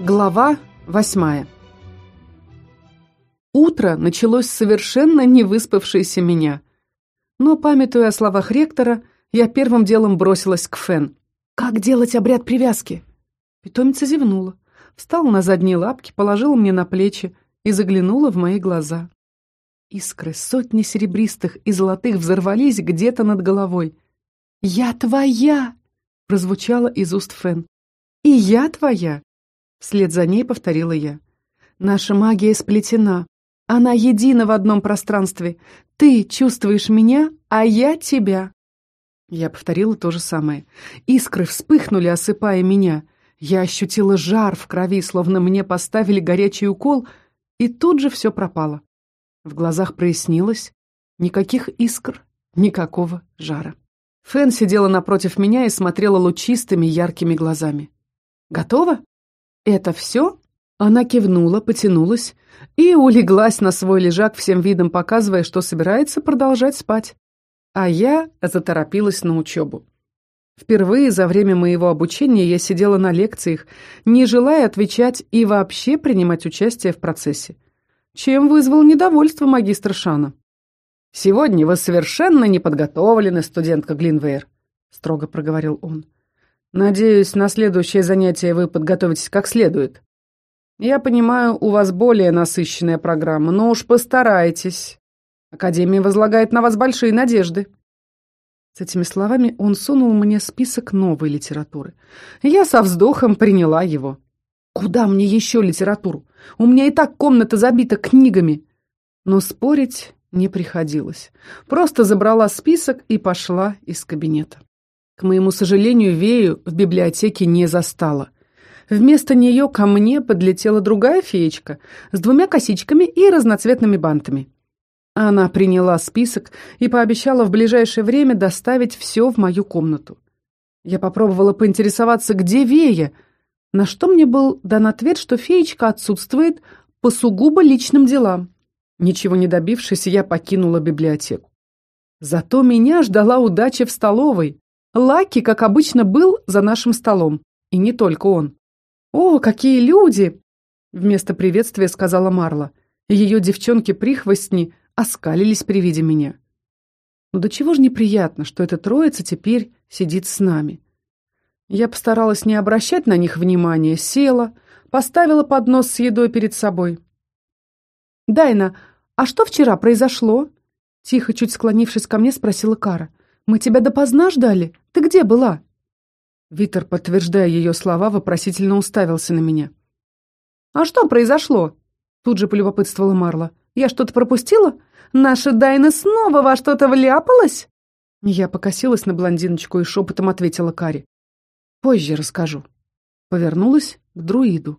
Глава восьмая Утро началось совершенно невыспавшейся меня. Но, памятуя о словах ректора, я первым делом бросилась к Фен. «Как делать обряд привязки?» Питомица зевнула, встала на задние лапки, положила мне на плечи и заглянула в мои глаза. Искры сотни серебристых и золотых взорвались где-то над головой. «Я твоя!» — прозвучало из уст Фен. «И я твоя!» Вслед за ней повторила я. «Наша магия сплетена. Она едина в одном пространстве. Ты чувствуешь меня, а я тебя». Я повторила то же самое. Искры вспыхнули, осыпая меня. Я ощутила жар в крови, словно мне поставили горячий укол, и тут же все пропало. В глазах прояснилось. Никаких искр, никакого жара. Фэн сидела напротив меня и смотрела лучистыми, яркими глазами. «Готова?» «Это все?» Она кивнула, потянулась и улеглась на свой лежак, всем видом показывая, что собирается продолжать спать. А я заторопилась на учебу. Впервые за время моего обучения я сидела на лекциях, не желая отвечать и вообще принимать участие в процессе, чем вызвал недовольство магистра Шана. «Сегодня вы совершенно не подготовлены, студентка Глинвейр», — строго проговорил он. Надеюсь, на следующее занятие вы подготовитесь как следует. Я понимаю, у вас более насыщенная программа, но уж постарайтесь. Академия возлагает на вас большие надежды. С этими словами он сунул мне список новой литературы. Я со вздохом приняла его. Куда мне еще литературу? У меня и так комната забита книгами. Но спорить не приходилось. Просто забрала список и пошла из кабинета. К моему сожалению, Вею в библиотеке не застала. Вместо нее ко мне подлетела другая феечка с двумя косичками и разноцветными бантами. Она приняла список и пообещала в ближайшее время доставить все в мою комнату. Я попробовала поинтересоваться, где Вея, на что мне был дан ответ, что феечка отсутствует по сугубо личным делам. Ничего не добившись, я покинула библиотеку. Зато меня ждала удача в столовой. Лаки, как обычно, был за нашим столом. И не только он. «О, какие люди!» Вместо приветствия сказала Марла. Ее девчонки-прихвостни оскалились при виде меня. Ну до чего же неприятно, что эта троица теперь сидит с нами. Я постаралась не обращать на них внимания, села, поставила поднос с едой перед собой. «Дайна, а что вчера произошло?» Тихо, чуть склонившись ко мне, спросила Кара. Мы тебя допоздна ждали? Ты где была?» Витер, подтверждая ее слова, вопросительно уставился на меня. «А что произошло?» Тут же полюбопытствовала Марла. «Я что-то пропустила? Наша Дайна снова во что-то вляпалась?» Я покосилась на блондиночку и шепотом ответила Кари. «Позже расскажу». Повернулась к друиду.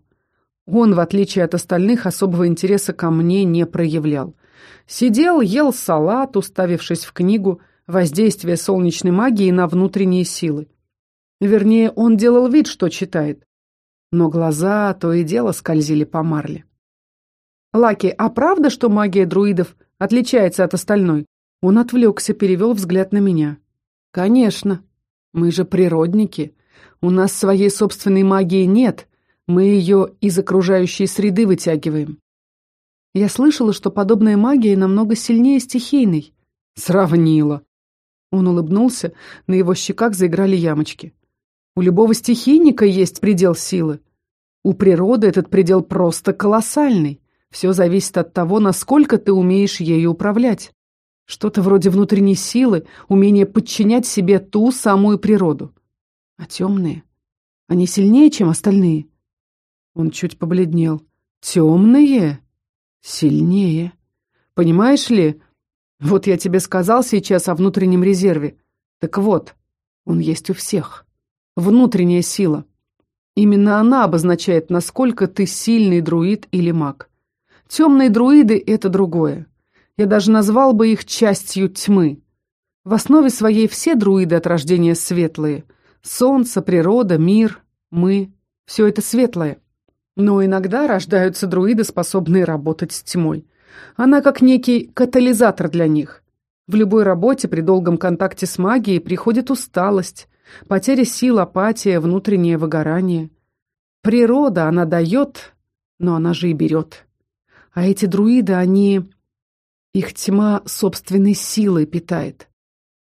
Он, в отличие от остальных, особого интереса ко мне не проявлял. Сидел, ел салат, уставившись в книгу, воздействие солнечной магии на внутренние силы. Вернее, он делал вид, что читает. Но глаза то и дело скользили по марле. «Лаки, а правда, что магия друидов отличается от остальной?» Он отвлекся, перевел взгляд на меня. «Конечно. Мы же природники. У нас своей собственной магии нет. Мы ее из окружающей среды вытягиваем. Я слышала, что подобная магия намного сильнее стихийной. Сравнила. Он улыбнулся, на его щеках заиграли ямочки. У любого стихийника есть предел силы. У природы этот предел просто колоссальный. Все зависит от того, насколько ты умеешь ею управлять. Что-то вроде внутренней силы, умение подчинять себе ту самую природу. А темные? Они сильнее, чем остальные? Он чуть побледнел. Темные? Сильнее. Понимаешь ли, вот я тебе сказал сейчас о внутреннем резерве. Так вот, он есть у всех. Внутренняя сила. Именно она обозначает, насколько ты сильный друид или маг. Темные друиды — это другое. Я даже назвал бы их частью тьмы. В основе своей все друиды от рождения светлые. Солнце, природа, мир, мы — все это светлое. Но иногда рождаются друиды, способные работать с тьмой. Она как некий катализатор для них. В любой работе при долгом контакте с магией приходит усталость, потеря сил, апатия, внутреннее выгорание. Природа, она дает, но она же и берет. А эти друиды, они... Их тьма собственной силой питает.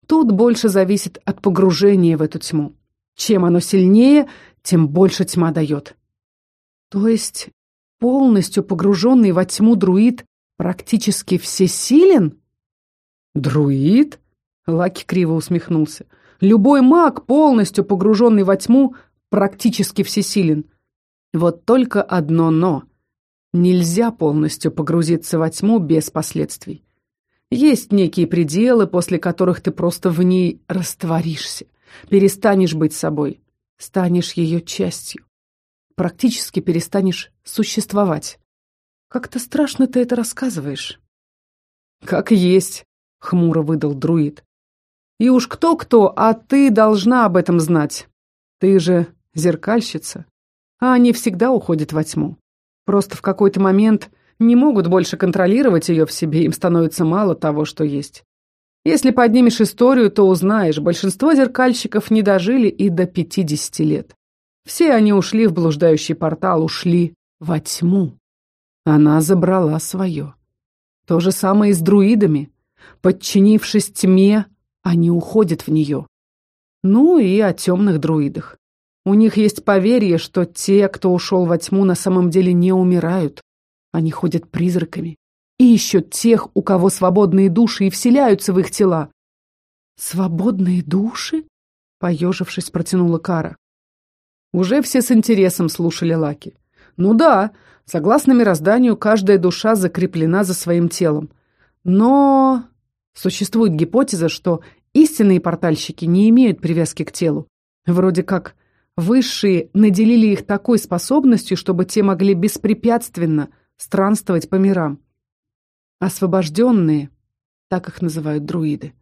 Тут больше зависит от погружения в эту тьму. Чем оно сильнее, тем больше тьма дает. То есть полностью погруженный во тьму друид практически всесилен? Друид? Лаки криво усмехнулся. Любой маг, полностью погруженный во тьму, практически всесилен. Вот только одно «но». Нельзя полностью погрузиться во тьму без последствий. Есть некие пределы, после которых ты просто в ней растворишься, перестанешь быть собой, станешь ее частью. Практически перестанешь существовать. Как-то страшно ты это рассказываешь. Как есть, хмуро выдал друид. И уж кто-кто, а ты должна об этом знать. Ты же зеркальщица, а они всегда уходят во тьму. Просто в какой-то момент не могут больше контролировать ее в себе, им становится мало того, что есть. Если поднимешь историю, то узнаешь, большинство зеркальщиков не дожили и до 50 лет. Все они ушли в блуждающий портал, ушли во тьму. Она забрала свое. То же самое и с друидами. Подчинившись тьме, они уходят в нее. Ну и о темных друидах. У них есть поверье, что те, кто ушел во тьму, на самом деле не умирают. Они ходят призраками и ищут тех, у кого свободные души, и вселяются в их тела. «Свободные души?» — поежившись, протянула Кара. Уже все с интересом слушали Лаки. «Ну да, согласно мирозданию, каждая душа закреплена за своим телом. Но Существует гипотеза, что истинные портальщики не имеют привязки к телу. Вроде как высшие наделили их такой способностью, чтобы те могли беспрепятственно странствовать по мирам. Освобожденные, так их называют друиды.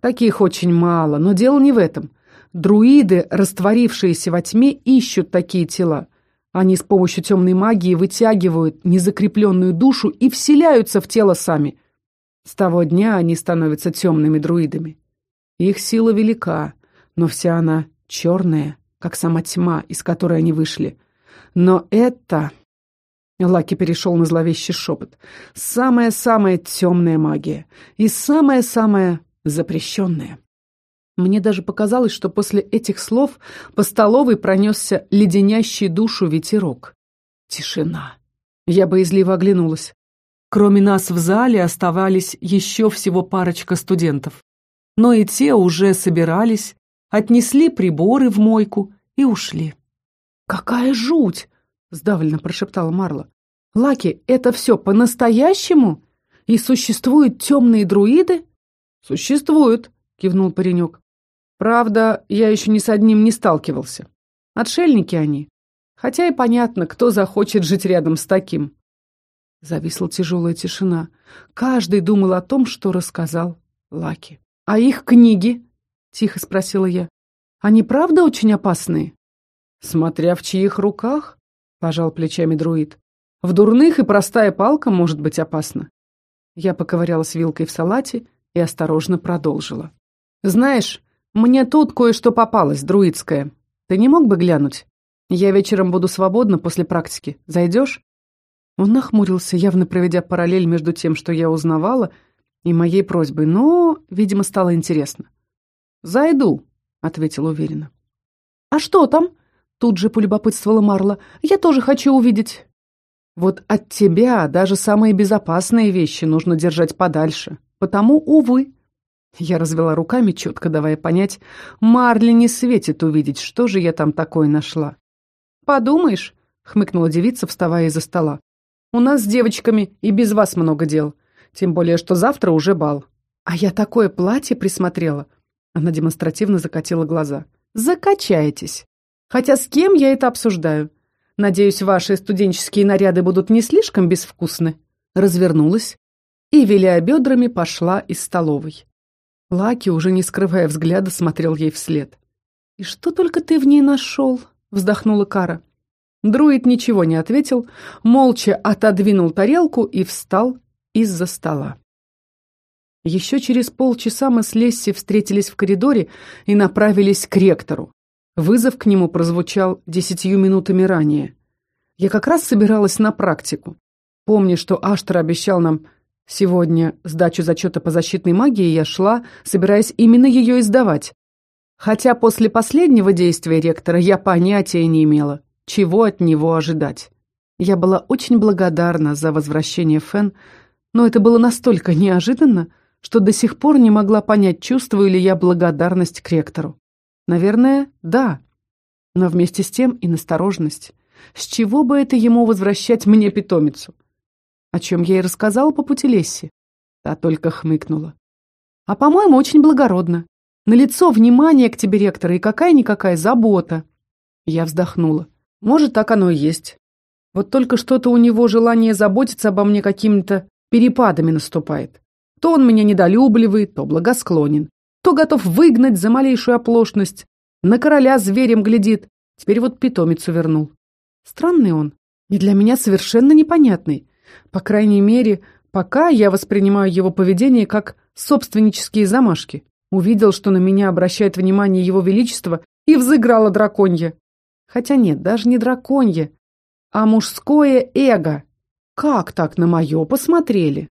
Таких очень мало, но дело не в этом. Друиды, растворившиеся во тьме, ищут такие тела. Они с помощью темной магии вытягивают незакрепленную душу и вселяются в тело сами – с того дня они становятся темными друидами. Их сила велика, но вся она черная, как сама тьма, из которой они вышли. Но это... Лаки перешел на зловещий шепот. Самая-самая темная магия. И самая-самая запрещенная. Мне даже показалось, что после этих слов по столовой пронесся леденящий душу ветерок. Тишина. Я боязливо оглянулась. Кроме нас в зале оставались еще всего парочка студентов. Но и те уже собирались, отнесли приборы в мойку и ушли. «Какая жуть!» — сдавленно прошептала Марла. «Лаки, это все по-настоящему? И существуют темные друиды?» «Существуют», — кивнул паренек. «Правда, я еще ни с одним не сталкивался. Отшельники они. Хотя и понятно, кто захочет жить рядом с таким. Зависла тяжелая тишина. Каждый думал о том, что рассказал Лаки. «А их книги?» — тихо спросила я. «Они правда очень опасные?» «Смотря в чьих руках?» — пожал плечами друид. «В дурных и простая палка может быть опасна». Я поковырялась вилкой в салате и осторожно продолжила. «Знаешь, мне тут кое-что попалось, друидское. Ты не мог бы глянуть? Я вечером буду свободна после практики. Зайдешь?» Он нахмурился, явно проведя параллель между тем, что я узнавала, и моей просьбой, но, видимо, стало интересно. «Зайду», — ответил уверенно. «А что там?» — тут же полюбопытствовала Марла. «Я тоже хочу увидеть». «Вот от тебя даже самые безопасные вещи нужно держать подальше. Потому, увы». Я развела руками, четко давая понять, Марле не светит увидеть, что же я там такое нашла. «Подумаешь», — хмыкнула девица, вставая из-за стола. У нас с девочками и без вас много дел. Тем более, что завтра уже бал. А я такое платье присмотрела. Она демонстративно закатила глаза. Закачаетесь. Хотя с кем я это обсуждаю? Надеюсь, ваши студенческие наряды будут не слишком безвкусны. Развернулась и, виляя бедрами, пошла из столовой. Лаки, уже не скрывая взгляда, смотрел ей вслед. «И что только ты в ней нашел?» — вздохнула Кара. Друид ничего не ответил, молча отодвинул тарелку и встал из-за стола. Еще через полчаса мы с Лесси встретились в коридоре и направились к ректору. Вызов к нему прозвучал десятью минутами ранее. Я как раз собиралась на практику. Помня, что Аштер обещал нам сегодня сдачу зачета по защитной магии, я шла, собираясь именно ее издавать. Хотя после последнего действия ректора я понятия не имела, чего от него ожидать. Я была очень благодарна за возвращение Фен, но это было настолько неожиданно, что до сих пор не могла понять, чувствую ли я благодарность к ректору. Наверное, да, но вместе с тем и настороженность. С чего бы это ему возвращать мне питомицу? О чем я и рассказала по пути Лесси. Та только хмыкнула. А, по-моему, очень благородно. На лицо внимание к тебе, ректора, и какая-никакая забота. Я вздохнула. Может, так оно и есть. Вот только что-то у него желание заботиться обо мне какими-то перепадами наступает. То он меня недолюбливает, то благосклонен, то готов выгнать за малейшую оплошность, на короля зверем глядит, теперь вот питомицу вернул. Странный он, и для меня совершенно непонятный. По крайней мере, пока я воспринимаю его поведение как собственнические замашки. Увидел, что на меня обращает внимание его величество, и взыграла драконья. Хотя нет, даже не драконья, а мужское эго. Как так на мое посмотрели?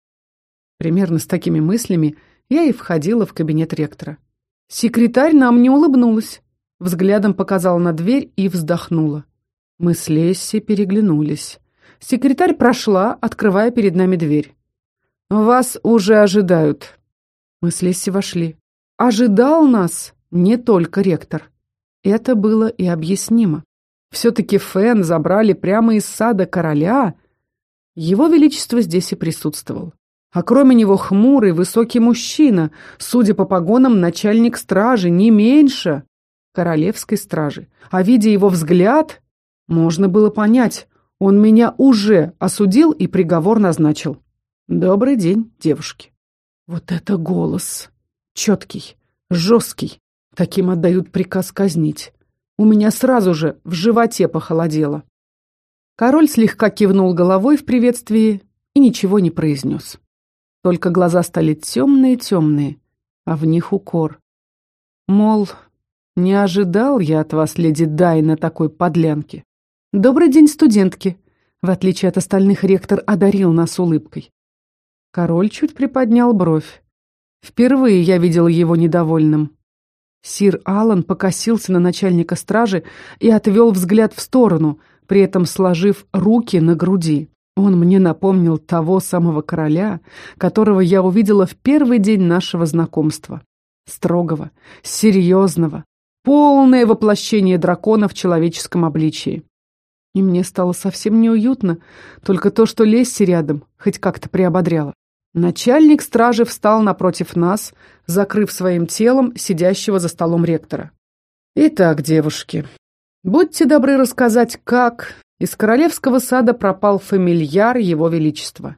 Примерно с такими мыслями я и входила в кабинет ректора. Секретарь нам не улыбнулась. Взглядом показала на дверь и вздохнула. Мы с Лесси переглянулись. Секретарь прошла, открывая перед нами дверь. «Вас уже ожидают». Мы с Лесси вошли. Ожидал нас не только ректор. Это было и объяснимо. Все-таки Фен забрали прямо из сада короля. Его Величество здесь и присутствовал. А кроме него хмурый, высокий мужчина, судя по погонам, начальник стражи, не меньше королевской стражи. А видя его взгляд, можно было понять, он меня уже осудил и приговор назначил. Добрый день, девушки. Вот это голос. Четкий, жесткий. Таким отдают приказ казнить. У меня сразу же в животе похолодело. Король слегка кивнул головой в приветствии и ничего не произнес. Только глаза стали темные-темные, а в них укор. Мол, не ожидал я от вас, леди Дайна, такой подлянки. «Добрый день, студентки!» В отличие от остальных, ректор одарил нас улыбкой. Король чуть приподнял бровь. Впервые я видел его недовольным. Сир Аллан покосился на начальника стражи и отвел взгляд в сторону, при этом сложив руки на груди. Он мне напомнил того самого короля, которого я увидела в первый день нашего знакомства. Строгого, серьезного, полное воплощение дракона в человеческом обличии. И мне стало совсем неуютно, только то, что Лесси рядом, хоть как-то приободряла. Начальник стражи встал напротив нас, закрыв своим телом сидящего за столом ректора. «Итак, девушки, будьте добры рассказать, как из королевского сада пропал фамильяр его величества.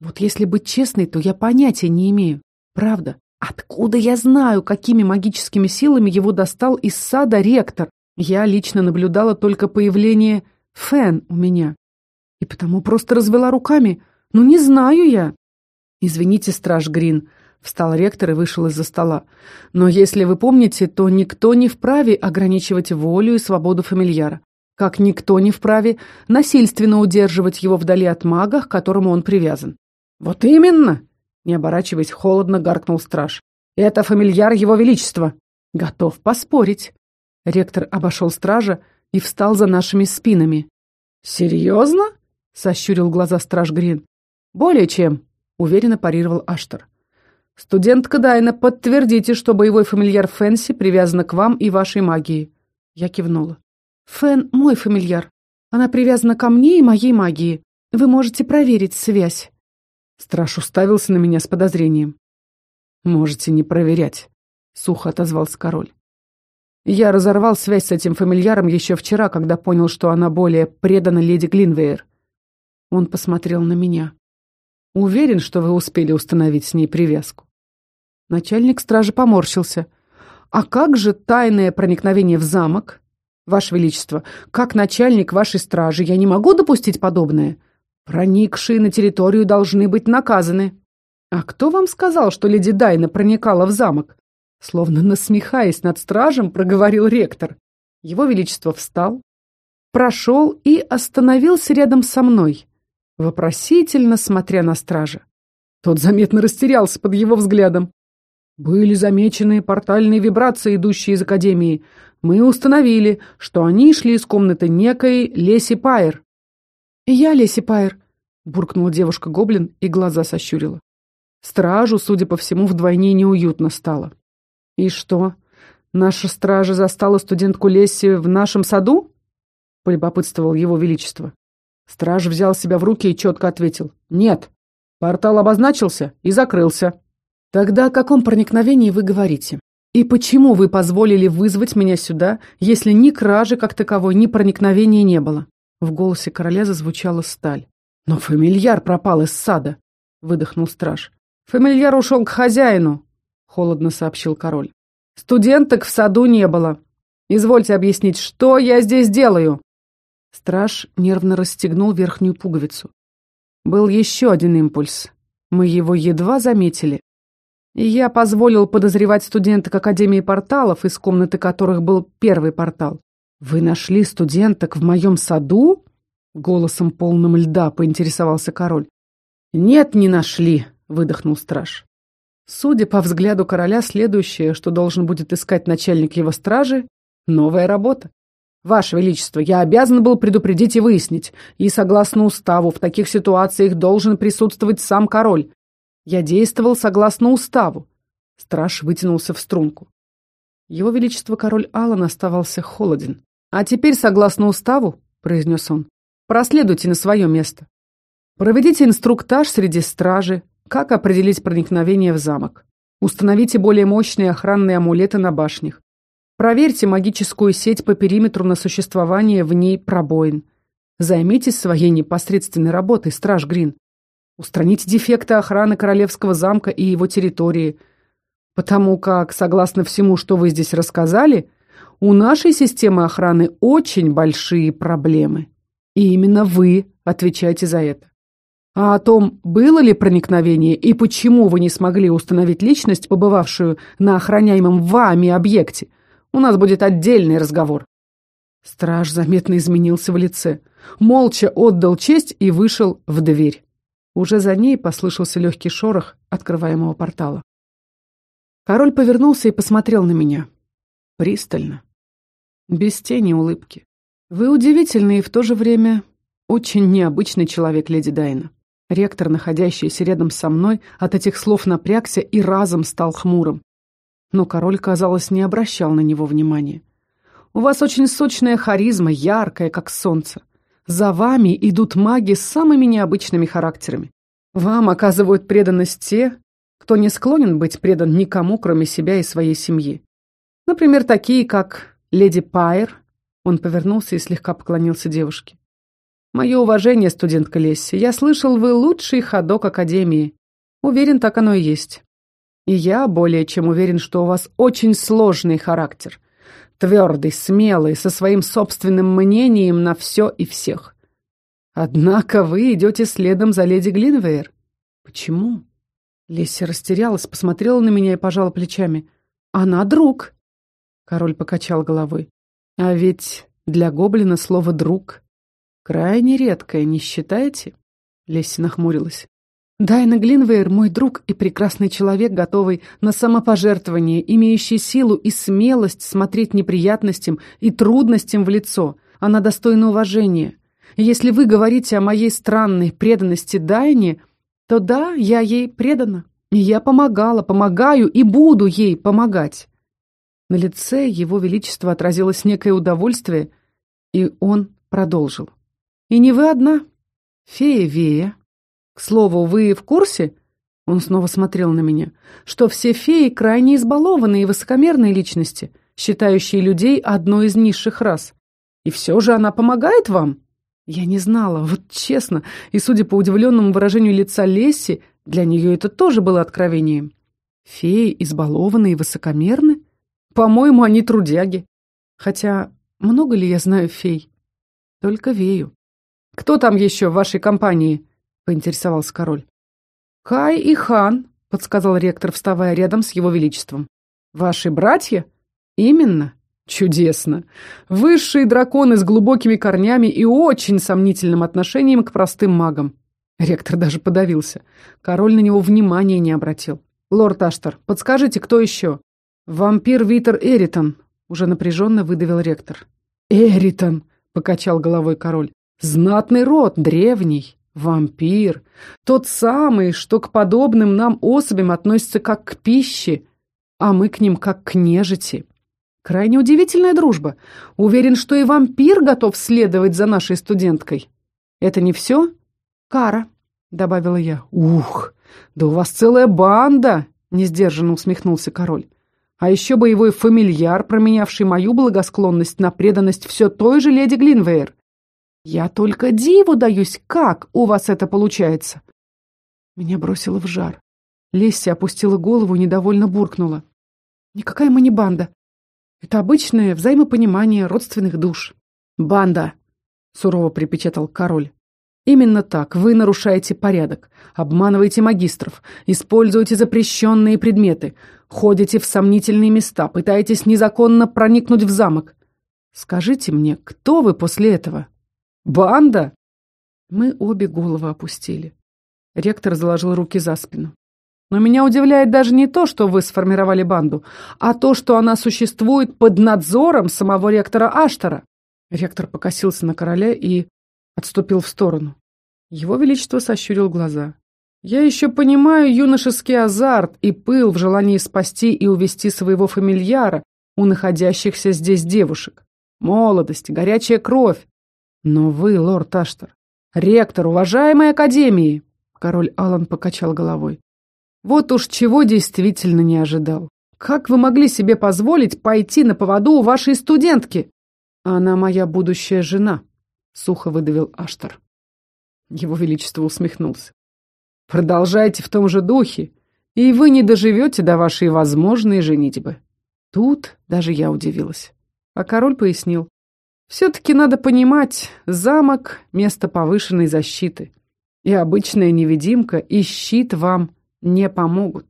Вот если быть честной, то я понятия не имею. Правда. Откуда я знаю, какими магическими силами его достал из сада ректор? Я лично наблюдала только появление Фэн у меня. И потому просто развела руками. Ну, не знаю я. Извините, страж Грин, встал ректор и вышел из-за стола. Но если вы помните, то никто не вправе ограничивать волю и свободу фамильяра. Как никто не вправе насильственно удерживать его вдали от мага, к которому он привязан. Вот именно, не оборачиваясь, холодно гаркнул страж. Это фамильяр его величества. Готов поспорить. Ректор обошел стража, и встал за нашими спинами. «Серьезно?» — сощурил глаза страж Грин. «Более чем», — уверенно парировал Аштер. «Студентка Дайна, подтвердите, что боевой фамильяр Фэнси привязана к вам и вашей магии». Я кивнула. «Фэн — мой фамильяр. Она привязана ко мне и моей магии. Вы можете проверить связь». Страж уставился на меня с подозрением. «Можете не проверять», — сухо отозвался король. Я разорвал связь с этим фамильяром еще вчера, когда понял, что она более предана леди Глинвейр. Он посмотрел на меня. Уверен, что вы успели установить с ней привязку. Начальник стражи поморщился. А как же тайное проникновение в замок? Ваше Величество, как начальник вашей стражи, я не могу допустить подобное. Проникшие на территорию должны быть наказаны. А кто вам сказал, что леди Дайна проникала в замок? Словно насмехаясь над стражем, проговорил ректор. Его Величество встал, прошел и остановился рядом со мной, вопросительно смотря на стража. Тот заметно растерялся под его взглядом. Были замечены портальные вибрации, идущие из Академии. Мы установили, что они шли из комнаты некой Леси Пайер. «Я Леси Пайер», — буркнула девушка-гоблин и глаза сощурила. Стражу, судя по всему, вдвойне неуютно стало. «И что, наша стража застала студентку Лесси в нашем саду?» — полюбопытствовал его величество. Страж взял себя в руки и четко ответил. «Нет, портал обозначился и закрылся». «Тогда о каком проникновении вы говорите? И почему вы позволили вызвать меня сюда, если ни кражи как таковой, ни проникновения не было?» В голосе короля зазвучала сталь. «Но фамильяр пропал из сада», — выдохнул страж. «Фамильяр ушел к хозяину», — холодно сообщил король. «Студенток в саду не было. Извольте объяснить, что я здесь делаю?» Страж нервно расстегнул верхнюю пуговицу. Был еще один импульс. Мы его едва заметили. И я позволил подозревать студенток Академии порталов, из комнаты которых был первый портал. «Вы нашли студенток в моем саду?» Голосом полным льда поинтересовался король. «Нет, не нашли», — выдохнул страж. Судя по взгляду короля, следующее, что должен будет искать начальник его стражи, новая работа. Ваше Величество, я обязан был предупредить и выяснить, и, согласно уставу, в таких ситуациях должен присутствовать сам король. Я действовал согласно уставу. Страж вытянулся в струнку. Его Величество король Аллан оставался холоден. «А теперь, согласно уставу, — произнес он, — проследуйте на свое место. Проведите инструктаж среди стражи, как определить проникновение в замок? Установите более мощные охранные амулеты на башнях. Проверьте магическую сеть по периметру на существование в ней пробоин. Займитесь своей непосредственной работой, страж Грин. Устраните дефекты охраны Королевского замка и его территории. Потому как, согласно всему, что вы здесь рассказали, у нашей системы охраны очень большие проблемы. И именно вы отвечаете за это. А о том, было ли проникновение и почему вы не смогли установить личность, побывавшую на охраняемом вами объекте, у нас будет отдельный разговор. Страж заметно изменился в лице, молча отдал честь и вышел в дверь. Уже за ней послышался легкий шорох открываемого портала. Король повернулся и посмотрел на меня. Пристально. Без тени улыбки. Вы удивительный и в то же время очень необычный человек, леди Дайна. Ректор, находящийся рядом со мной, от этих слов напрягся и разом стал хмурым. Но король, казалось, не обращал на него внимания. «У вас очень сочная харизма, яркая, как солнце. За вами идут маги с самыми необычными характерами. Вам оказывают преданность те, кто не склонен быть предан никому, кроме себя и своей семьи. Например, такие, как леди Пайер». Он повернулся и слегка поклонился девушке. Мое уважение, студентка Лесси. Я слышал, вы лучший ходок Академии. Уверен, так оно и есть. И я более чем уверен, что у вас очень сложный характер. Твердый, смелый, со своим собственным мнением на все и всех. Однако вы идете следом за леди Глинвейр. Почему? Лесси растерялась, посмотрела на меня и пожала плечами. Она друг. Король покачал головой. А ведь для гоблина слово «друг» «Крайне редкое, не считаете?» Лесси нахмурилась. «Дайна Глинвейр — мой друг и прекрасный человек, готовый на самопожертвование, имеющий силу и смелость смотреть неприятностям и трудностям в лицо. Она достойна уважения. Если вы говорите о моей странной преданности Дайне, то да, я ей предана. И я помогала, помогаю и буду ей помогать». На лице его величества отразилось некое удовольствие, и он продолжил. И не вы одна. Фея Вея. К слову, вы в курсе? Он снова смотрел на меня. Что все феи крайне избалованные и высокомерные личности, считающие людей одной из низших рас. И все же она помогает вам? Я не знала, вот честно, и судя по удивленному выражению лица Лесси, для нее это тоже было откровением. Феи избалованы и высокомерны? По-моему, они трудяги. Хотя, много ли я знаю фей? Только Вею. «Кто там еще в вашей компании?» — поинтересовался король. «Кай и Хан», — подсказал ректор, вставая рядом с его величеством. «Ваши братья?» «Именно. Чудесно. Высшие драконы с глубокими корнями и очень сомнительным отношением к простым магам. Ректор даже подавился. Король на него внимания не обратил. «Лорд Аштар, подскажите, кто еще?» «Вампир Витер Эритон», — уже напряженно выдавил ректор. «Эритон», — покачал головой король. «Знатный род, древний, вампир. Тот самый, что к подобным нам особям относится как к пище, а мы к ним как к нежити». Крайне удивительная дружба. Уверен, что и вампир готов следовать за нашей студенткой. Это не все? Кара, добавила я. Ух, да у вас целая банда, несдержанно усмехнулся король. А еще боевой фамильяр, променявший мою благосклонность на преданность все той же леди Глинвейр. Я только диву даюсь, как у вас это получается. Меня бросило в жар. Лесси опустила голову и недовольно буркнула. Никакая мы не банда. Это обычное взаимопонимание родственных душ. Банда, сурово припечатал король. Именно так вы нарушаете порядок, обманываете магистров, используете запрещенные предметы, ходите в сомнительные места, пытаетесь незаконно проникнуть в замок. Скажите мне, кто вы после этого? Банда? Мы обе головы опустили. Ректор заложил руки за спину. Но меня удивляет даже не то, что вы сформировали банду, а то, что она существует под надзором самого ректора Аштара. Ректор покосился на короля и отступил в сторону. Его Величество сощурил глаза. Я еще понимаю юношеский азарт и пыл в желании спасти и увести своего фамильяра у находящихся здесь девушек. Молодость, горячая кровь. Но вы, лорд Аштар, ректор уважаемой академии. Король Алан покачал головой. Вот уж чего действительно не ожидал. Как вы могли себе позволить пойти на поводу у вашей студентки? Она моя будущая жена, сухо выдавил Аштар. Его Величество усмехнулся. Продолжайте в том же духе, и вы не доживете до вашей возможной женитьбы. Тут даже я удивилась. А король пояснил. Все-таки надо понимать, замок — место повышенной защиты. И обычная невидимка, и щит вам не помогут.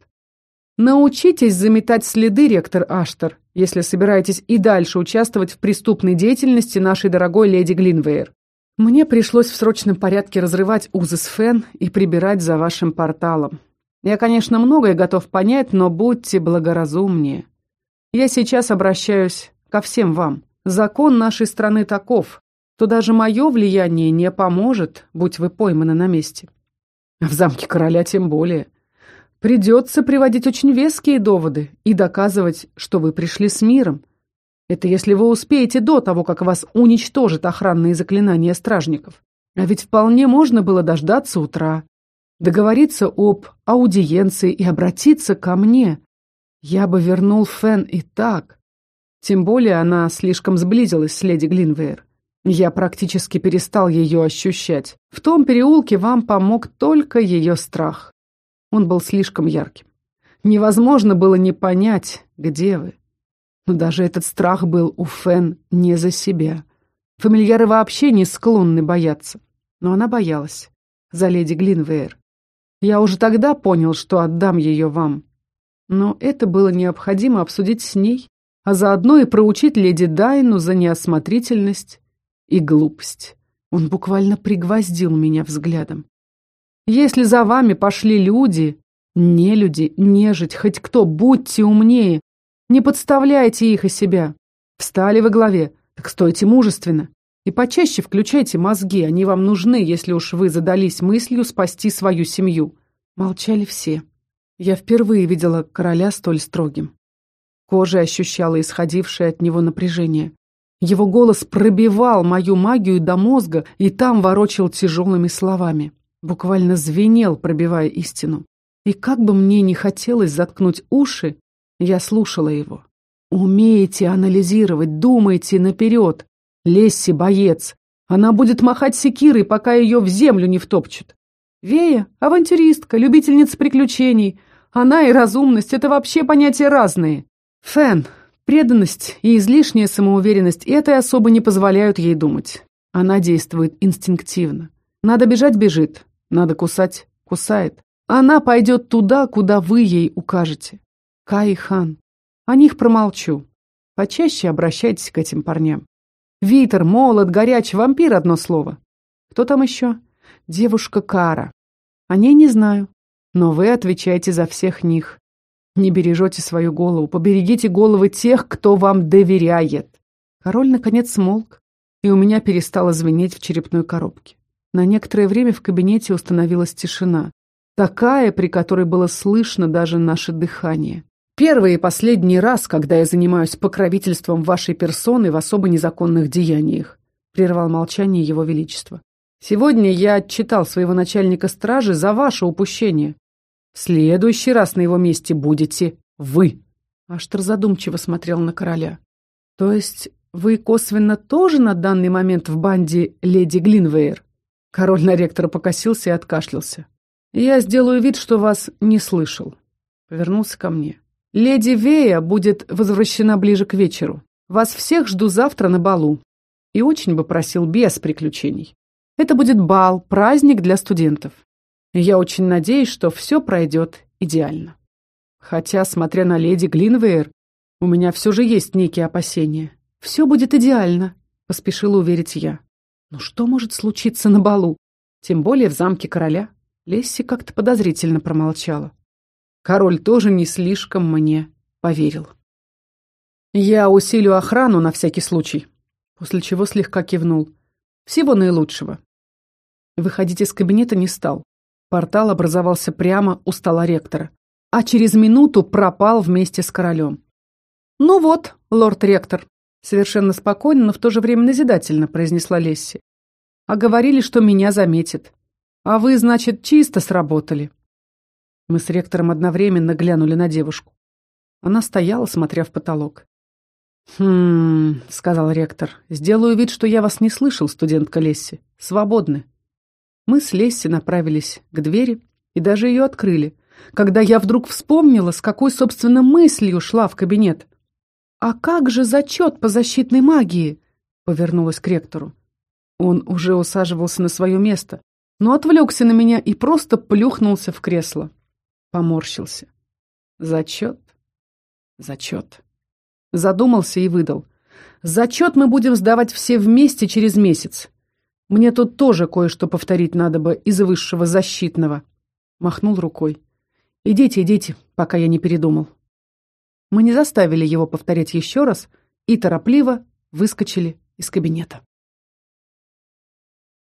Научитесь заметать следы, ректор Аштер, если собираетесь и дальше участвовать в преступной деятельности нашей дорогой леди Глинвейр. Мне пришлось в срочном порядке разрывать узы с Фен и прибирать за вашим порталом. Я, конечно, многое готов понять, но будьте благоразумнее. Я сейчас обращаюсь ко всем вам. Закон нашей страны таков, что даже мое влияние не поможет, будь вы пойманы на месте. В замке короля тем более. Придется приводить очень веские доводы и доказывать, что вы пришли с миром. Это если вы успеете до того, как вас уничтожат охранные заклинания стражников. А ведь вполне можно было дождаться утра, договориться об аудиенции и обратиться ко мне. Я бы вернул Фен и так. Тем более она слишком сблизилась с леди Глинвейр. Я практически перестал ее ощущать. В том переулке вам помог только ее страх. Он был слишком ярким. Невозможно было не понять, где вы. Но даже этот страх был у Фен не за себя. Фамильяры вообще не склонны бояться. Но она боялась. За леди Глинвейр. Я уже тогда понял, что отдам ее вам. Но это было необходимо обсудить с ней, а заодно и проучить леди Дайну за неосмотрительность и глупость. Он буквально пригвоздил меня взглядом. Если за вами пошли люди, не люди, нежить, хоть кто, будьте умнее. Не подставляйте их из себя. Встали во главе, так стойте мужественно. И почаще включайте мозги, они вам нужны, если уж вы задались мыслью спасти свою семью. Молчали все. Я впервые видела короля столь строгим. Кожа ощущала исходившее от него напряжение. Его голос пробивал мою магию до мозга и там ворочил тяжелыми словами буквально звенел, пробивая истину. И как бы мне не хотелось заткнуть уши, я слушала его. «Умеете анализировать, думайте наперед. Лесси боец. Она будет махать секирой, пока ее в землю не втопчут. Вея — авантюристка, любительница приключений. Она и разумность — это вообще понятия разные. Фэн, преданность и излишняя самоуверенность этой особо не позволяют ей думать. Она действует инстинктивно. Надо бежать — бежит. Надо кусать — кусает. Она пойдет туда, куда вы ей укажете. Кай и Хан. О них промолчу. Почаще обращайтесь к этим парням. Витер, молод, горяч, вампир, одно слово. Кто там еще? Девушка Кара. О ней не знаю. Но вы отвечаете за всех них. Не бережете свою голову, поберегите головы тех, кто вам доверяет. Король, наконец, смолк, и у меня перестало звенеть в черепной коробке. На некоторое время в кабинете установилась тишина. Такая, при которой было слышно даже наше дыхание. Первый и последний раз, когда я занимаюсь покровительством вашей персоны в особо незаконных деяниях, прервал молчание его величества. Сегодня я отчитал своего начальника стражи за ваше упущение. В следующий раз на его месте будете вы. Аштер задумчиво смотрел на короля. То есть вы косвенно тоже на данный момент в банде леди Глинвейр? Король на ректора покосился и откашлялся. Я сделаю вид, что вас не слышал. Повернулся ко мне. Леди Вея будет возвращена ближе к вечеру. Вас всех жду завтра на балу. И очень бы просил без приключений. Это будет бал, праздник для студентов. Я очень надеюсь, что все пройдет идеально. Хотя, смотря на леди Глинвейр, у меня все же есть некие опасения. Все будет идеально, поспешила уверить я. Но что может случиться на балу? Тем более в замке короля. Лесси как-то подозрительно промолчала. Король тоже не слишком мне поверил. Я усилю охрану на всякий случай, после чего слегка кивнул. Всего наилучшего. Выходить из кабинета не стал. Портал образовался прямо у стола ректора, а через минуту пропал вместе с королем. «Ну вот, лорд-ректор», — совершенно спокойно, но в то же время назидательно произнесла Лесси. «А говорили, что меня заметит. А вы, значит, чисто сработали». Мы с ректором одновременно глянули на девушку. Она стояла, смотря в потолок. «Хм...» — сказал ректор. «Сделаю вид, что я вас не слышал, студентка Лесси. Свободны». Мы с Лесси направились к двери и даже ее открыли, когда я вдруг вспомнила, с какой, собственно, мыслью шла в кабинет. «А как же зачет по защитной магии?» — повернулась к ректору. Он уже усаживался на свое место, но отвлекся на меня и просто плюхнулся в кресло. Поморщился. «Зачет? Зачет». Задумался и выдал. «Зачет мы будем сдавать все вместе через месяц. Мне тут тоже кое-что повторить надо бы из высшего защитного. Махнул рукой. Идите, идите, пока я не передумал. Мы не заставили его повторять еще раз и торопливо выскочили из кабинета.